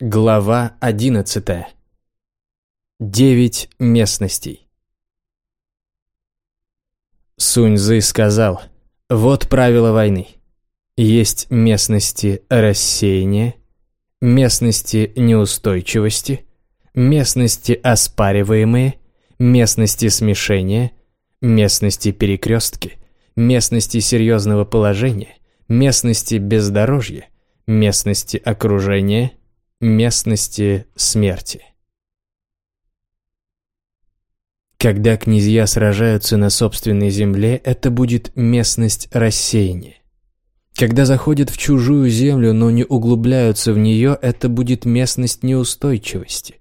Глава одиннадцатая. Девять местностей. Сунь-Зы сказал, вот правила войны. Есть местности рассеяния, местности неустойчивости, местности оспариваемые, местности смешения, местности перекрестки, местности серьезного положения, местности бездорожья, местности окружения, местности смерти. Когда князья сражаются на собственной земле, это будет местность рассеяния. Когда заходят в чужую землю, но не углубляются в нее, это будет местность неустойчивости.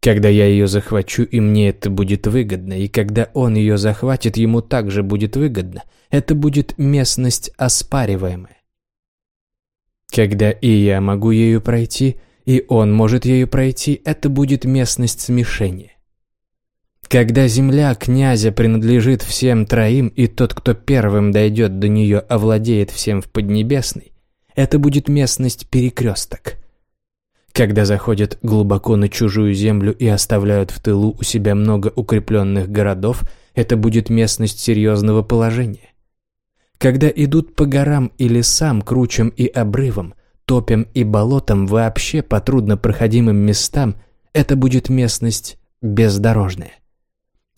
Когда я ее захвачу, и мне это будет выгодно, и когда он ее захватит, ему также будет выгодно, это будет местность оспариваемая. Когда и я могу ею пройти, и он может ею пройти, это будет местность смешения. Когда земля князя принадлежит всем троим, и тот, кто первым дойдет до нее, овладеет всем в Поднебесной, это будет местность перекресток. Когда заходят глубоко на чужую землю и оставляют в тылу у себя много укрепленных городов, это будет местность серьезного положения. Когда идут по горам и лесам, кручам и обрывам, топям и болотам, вообще по труднопроходимым местам, это будет местность бездорожная.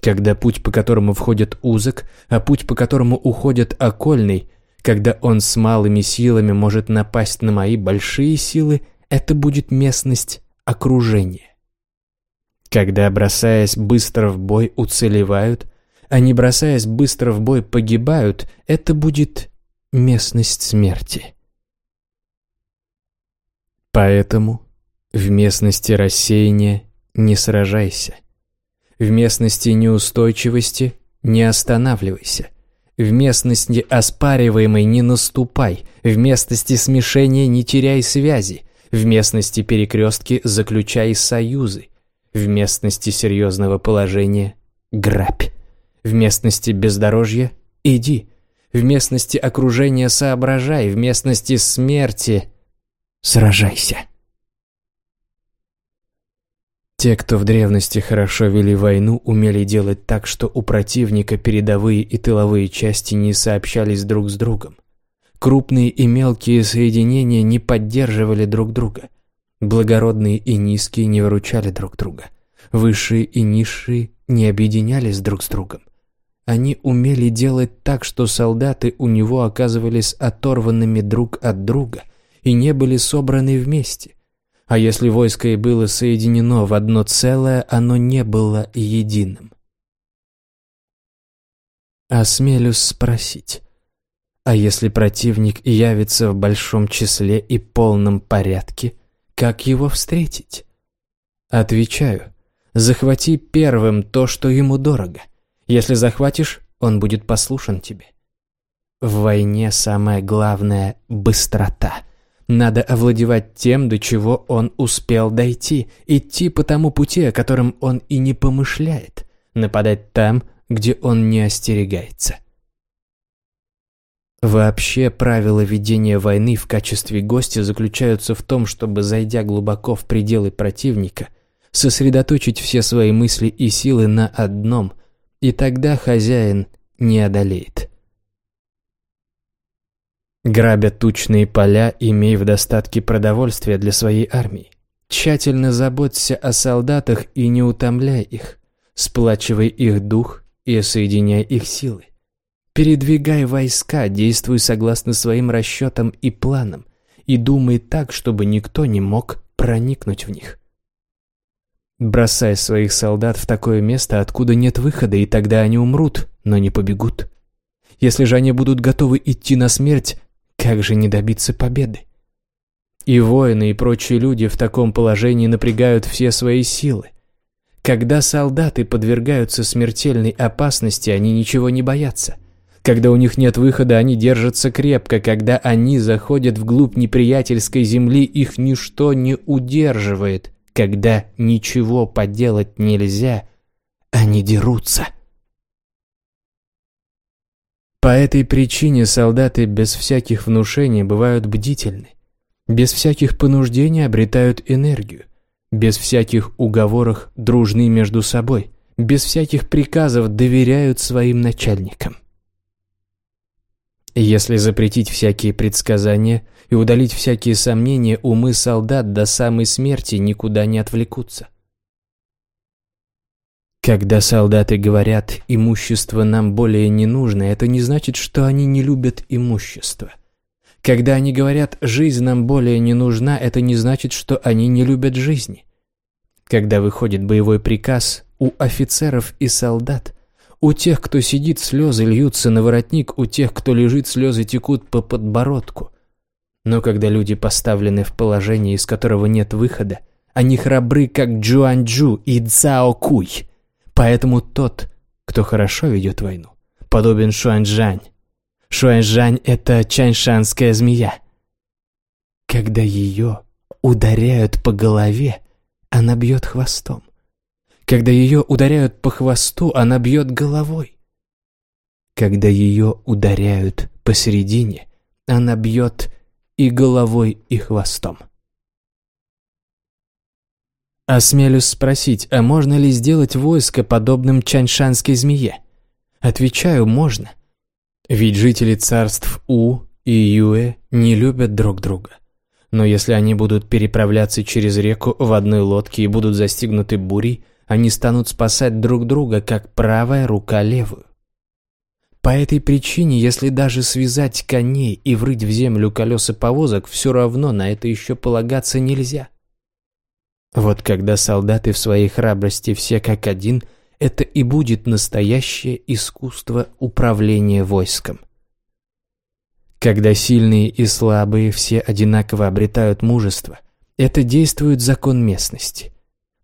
Когда путь, по которому входит узок, а путь, по которому уходит окольный, когда он с малыми силами может напасть на мои большие силы, это будет местность окружения. Когда, бросаясь быстро в бой, уцелевают, а не бросаясь быстро в бой, погибают, это будет местность смерти. Поэтому в местности рассеяния не сражайся – в местности неустойчивости не останавливайся. В местности оспариваемой не наступай. В местности смешения не теряй связи. В местности перекрестки заключай союзы. В местности серьезного положения грабь. В местности бездорожья иди. В местности окружения соображай. В местности смерти сражайся. Те, кто в древности хорошо вели войну, умели делать так, что у противника передовые и тыловые части не сообщались друг с другом. Крупные и мелкие соединения не поддерживали друг друга. Благородные и низкие не выручали друг друга. Высшие и низшие не объединялись друг с другом. Они умели делать так, что солдаты у него оказывались оторванными друг от друга и не были собраны вместе. А если войско и было соединено в одно целое, оно не было единым. Осмелюсь спросить, а если противник явится в большом числе и полном порядке, как его встретить? Отвечаю, захвати первым то, что ему дорого. Если захватишь, он будет послушан тебе. В войне самое главное – быстрота – надо овладевать тем, до чего он успел дойти, идти по тому пути, о котором он и не помышляет, нападать там, где он не остерегается. Вообще, правила ведения войны в качестве гостя заключаются в том, чтобы, зайдя глубоко в пределы противника, сосредоточить все свои мысли и силы на одном, и тогда хозяин не одолеет. Грабя тучные поля, имей в достатке продовольствия для своей армии. Тщательно заботься о солдатах и не утомляй их. Сплачивай их дух и соединяй их силы. Передвигай войска, действуй согласно своим расчетам и планам, и думай так, чтобы никто не мог проникнуть в них. Бросай своих солдат в такое место, откуда нет выхода, и тогда они умрут, но не побегут. Если же они будут готовы идти на смерть, как же не добиться победы? И воины, и прочие люди в таком положении напрягают все свои силы. Когда солдаты подвергаются смертельной опасности, они ничего не боятся. Когда у них нет выхода, они держатся крепко. Когда они заходят вглубь неприятельской земли, их ничто не удерживает. Когда ничего поделать нельзя, они дерутся. По этой причине солдаты без всяких внушений бывают бдительны. без всяких понуждений обретают энергию, без всяких уговоров дружны между собой, без всяких приказов доверяют своим начальникам. Если запретить всякие предсказания и удалить всякие сомнения, умы солдат до самой смерти никуда не отвлекутся. Когда солдаты говорят «имущество нам более не нужно», это не значит, что они не любят имущество. Когда они говорят «жизнь нам более не нужна», это не значит, что они не любят жизни. Когда выходит боевой приказ, у офицеров и солдат, у тех, кто сидит, слезы льются на воротник, у тех, кто лежит, слезы текут по подбородку. Но когда люди поставлены в положение, из которого нет выхода, они храбры, как Джуанджу и Цао Куй. Поэтому тот, кто хорошо ведет войну, подобен Шуанжань. Шуанжань — это чаньшанская змея. Когда ее ударяют по голове, она бьет хвостом. Когда ее ударяют по хвосту, она бьет головой. Когда ее ударяют посередине, она бьет и головой, и хвостом. Осмелюсь спросить, а можно ли сделать войско подобным чаньшанской змее? Отвечаю, можно. Ведь жители царств У и Юэ не любят друг друга. Но если они будут переправляться через реку в одной лодке и будут застигнуты бурей, они станут спасать друг друга, как правая рука левую. По этой причине, если даже связать коней и врыть в землю колеса повозок, все равно на это еще полагаться нельзя. Вот когда солдаты в своей храбрости все как один, это и будет настоящее искусство управления войском. Когда сильные и слабые все одинаково обретают мужество, это действует закон местности.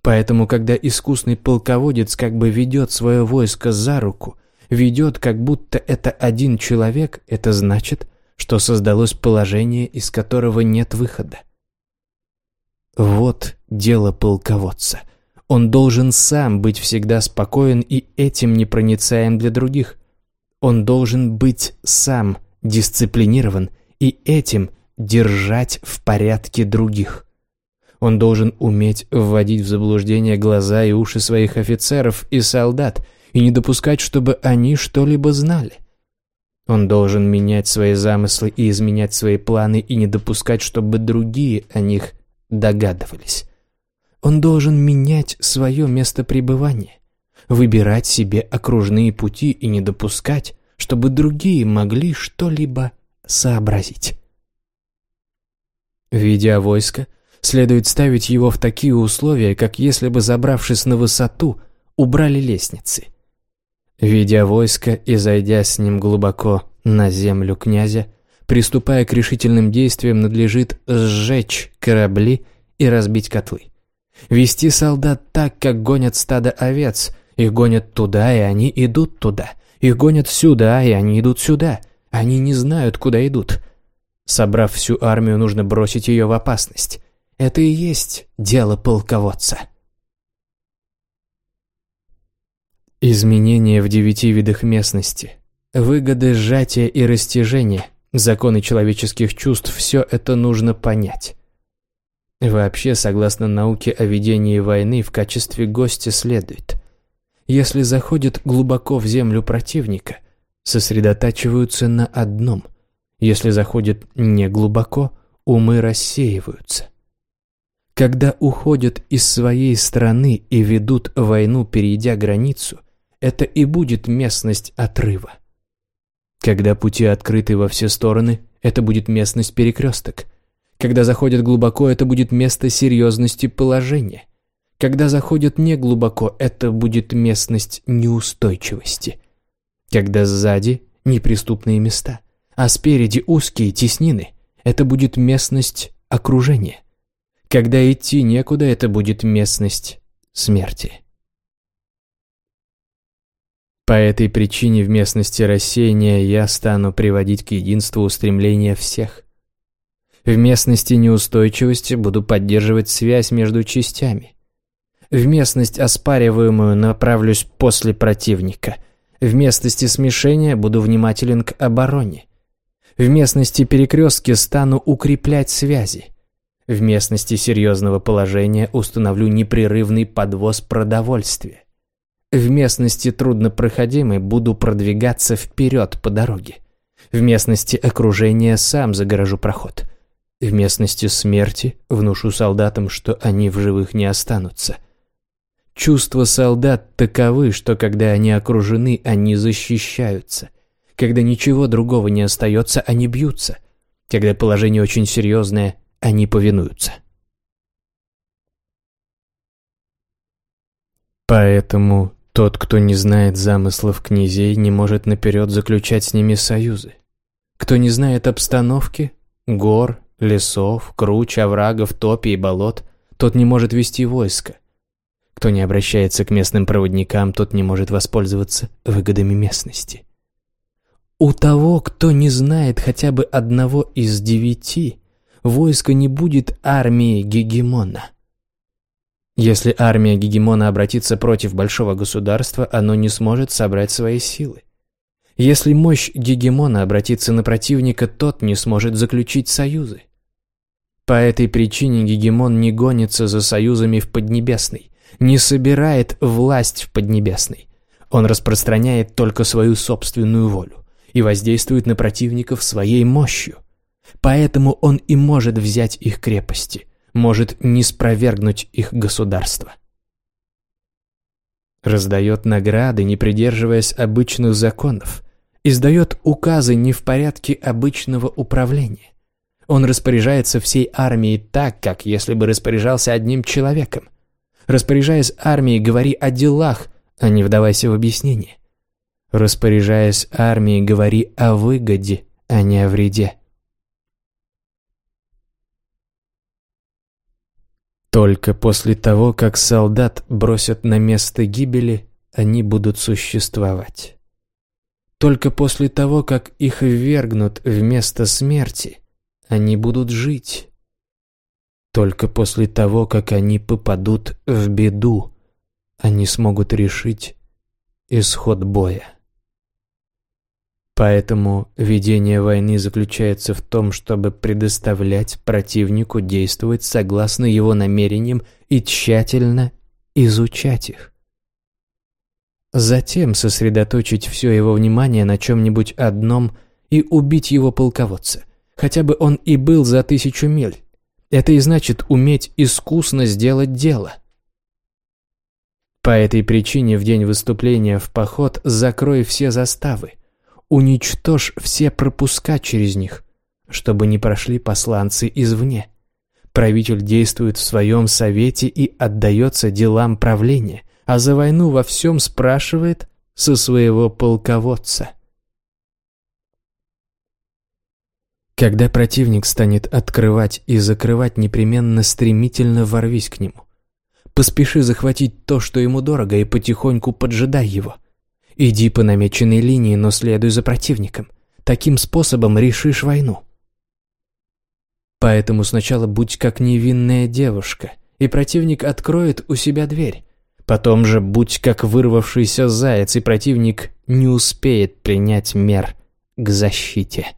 Поэтому, когда искусный полководец как бы ведет свое войско за руку, ведет, как будто это один человек, это значит, что создалось положение, из которого нет выхода. Вот дело полководца. Он должен сам быть всегда спокоен и этим непроницаем для других. Он должен быть сам дисциплинирован и этим держать в порядке других. Он должен уметь вводить в заблуждение глаза и уши своих офицеров и солдат и не допускать, чтобы они что-либо знали. Он должен менять свои замыслы и изменять свои планы и не допускать, чтобы другие о них догадывались. Он должен менять свое место пребывания, выбирать себе окружные пути и не допускать, чтобы другие могли что-либо сообразить. Ведя войско, следует ставить его в такие условия, как если бы, забравшись на высоту, убрали лестницы. Ведя войско и зайдя с ним глубоко на землю князя, приступая к решительным действиям, надлежит сжечь корабли и разбить котлы. Вести солдат так, как гонят стадо овец. Их гонят туда, и они идут туда. Их гонят сюда, и они идут сюда. Они не знают, куда идут. Собрав всю армию, нужно бросить ее в опасность. Это и есть дело полководца. Изменения в девяти видах местности, выгоды сжатия и растяжения, законы человеческих чувств – все это нужно понять. Вообще, согласно науке о ведении войны, в качестве гостя следует. Если заходят глубоко в землю противника, сосредотачиваются на одном. Если заходят не глубоко, умы рассеиваются. Когда уходят из своей страны и ведут войну, перейдя границу, это и будет местность отрыва. Когда пути открыты во все стороны, это будет местность перекресток. Когда заходят глубоко, это будет место серьезности положения. Когда заходят не глубоко, это будет местность неустойчивости. Когда сзади – неприступные места, а спереди узкие теснины – это будет местность окружения. Когда идти некуда, это будет местность смерти. По этой причине в местности рассеяния я стану приводить к единству устремления всех. В местности неустойчивости буду поддерживать связь между частями. В местность оспариваемую направлюсь после противника. В местности смешения буду внимателен к обороне. В местности перекрестки стану укреплять связи. В местности серьезного положения установлю непрерывный подвоз продовольствия. В местности труднопроходимой буду продвигаться вперед по дороге. В местности окружения сам загорожу проход. В местности смерти внушу солдатам, что они в живых не останутся. Чувства солдат таковы, что когда они окружены, они защищаются. Когда ничего другого не остается, они бьются. Когда положение очень серьезное, они повинуются. Поэтому тот, кто не знает замыслов князей, не может наперед заключать с ними союзы. Кто не знает обстановки, гор, лесов, круч, оврагов, топи и болот, тот не может вести войско. Кто не обращается к местным проводникам, тот не может воспользоваться выгодами местности. У того, кто не знает хотя бы одного из девяти, войско не будет армии Гегемона. Если армия Гегемона обратится против большого государства, оно не сможет собрать свои силы. Если мощь Гегемона обратится на противника, тот не сможет заключить союзы. По этой причине Гегемон не гонится за союзами в Поднебесной, не собирает власть в Поднебесной. Он распространяет только свою собственную волю и воздействует на противников своей мощью. Поэтому он и может взять их крепости, может не спровергнуть их государство. Раздает награды, не придерживаясь обычных законов, издает указы не в порядке обычного управления. Он распоряжается всей армией так, как если бы распоряжался одним человеком. Распоряжаясь армией, говори о делах, а не вдавайся в объяснение. Распоряжаясь армией, говори о выгоде, а не о вреде. Только после того, как солдат бросят на место гибели, они будут существовать. Только после того, как их ввергнут в место смерти, они будут жить. Только после того, как они попадут в беду, они смогут решить исход боя. Поэтому ведение войны заключается в том, чтобы предоставлять противнику действовать согласно его намерениям и тщательно изучать их. Затем сосредоточить все его внимание на чем-нибудь одном и убить его полководца, хотя бы он и был за тысячу миль. Это и значит уметь искусно сделать дело. По этой причине в день выступления в поход закрой все заставы – уничтожь все пропуска через них, чтобы не прошли посланцы извне. Правитель действует в своем совете и отдается делам правления, а за войну во всем спрашивает со своего полководца. Когда противник станет открывать и закрывать, непременно стремительно ворвись к нему. Поспеши захватить то, что ему дорого, и потихоньку поджидай его. Иди по намеченной линии, но следуй за противником. Таким способом решишь войну. Поэтому сначала будь как невинная девушка, и противник откроет у себя дверь. Потом же будь как вырвавшийся заяц, и противник не успеет принять мер к защите.